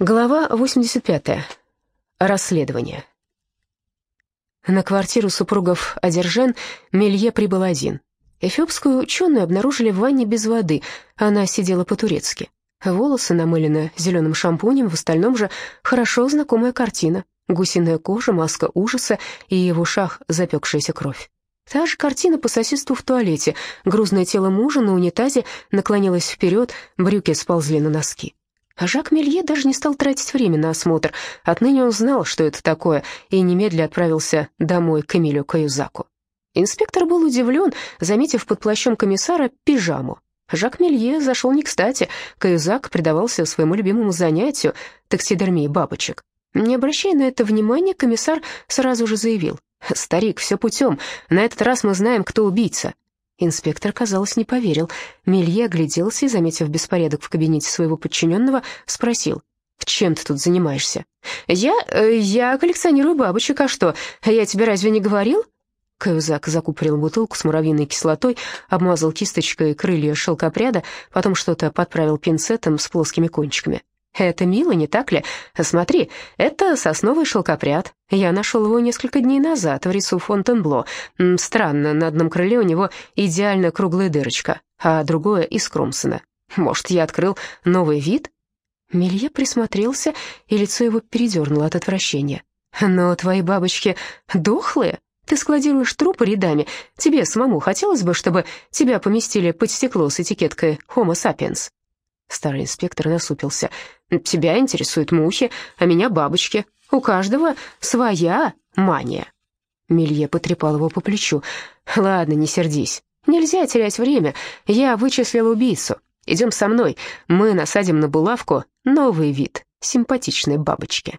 Глава 85. Расследование. На квартиру супругов Адержен Мелье прибыл один. Эфиопскую ученую обнаружили в ванне без воды, она сидела по-турецки. Волосы намылены зеленым шампунем, в остальном же хорошо знакомая картина. Гусиная кожа, маска ужаса и в ушах запекшаяся кровь. Та же картина по соседству в туалете. Грузное тело мужа на унитазе наклонилось вперед, брюки сползли на носки. А Жак Мелье даже не стал тратить время на осмотр. Отныне он знал, что это такое, и немедля отправился домой к Эмилю Каюзаку. Инспектор был удивлен, заметив под плащом комиссара пижаму. Жак Мелье зашел не кстати. Каюзак предавался своему любимому занятию — таксидермии бабочек. Не обращая на это внимания, комиссар сразу же заявил. «Старик, все путем. На этот раз мы знаем, кто убийца. Инспектор, казалось, не поверил. Мелье огляделся и, заметив беспорядок в кабинете своего подчиненного, спросил. «Чем ты тут занимаешься?» «Я... Э, я коллекционирую бабочек, а что, я тебе разве не говорил?» Каюзак закупорил бутылку с муравьиной кислотой, обмазал кисточкой крылья шелкопряда, потом что-то подправил пинцетом с плоскими кончиками. Это мило, не так ли? Смотри, это сосновый шелкопряд. Я нашел его несколько дней назад в рису Фонтенбло. Странно, на одном крыле у него идеально круглая дырочка, а другое из Кромсона. Может, я открыл новый вид? Мелье присмотрелся, и лицо его передернуло от отвращения. «Но твои бабочки дохлые? Ты складируешь трупы рядами. Тебе самому хотелось бы, чтобы тебя поместили под стекло с этикеткой «Homo sapiens»?» Старый инспектор насупился. «Тебя интересуют мухи, а меня бабочки. У каждого своя мания». Мелье потрепал его по плечу. «Ладно, не сердись. Нельзя терять время. Я вычислил убийцу. Идем со мной. Мы насадим на булавку новый вид симпатичной бабочки».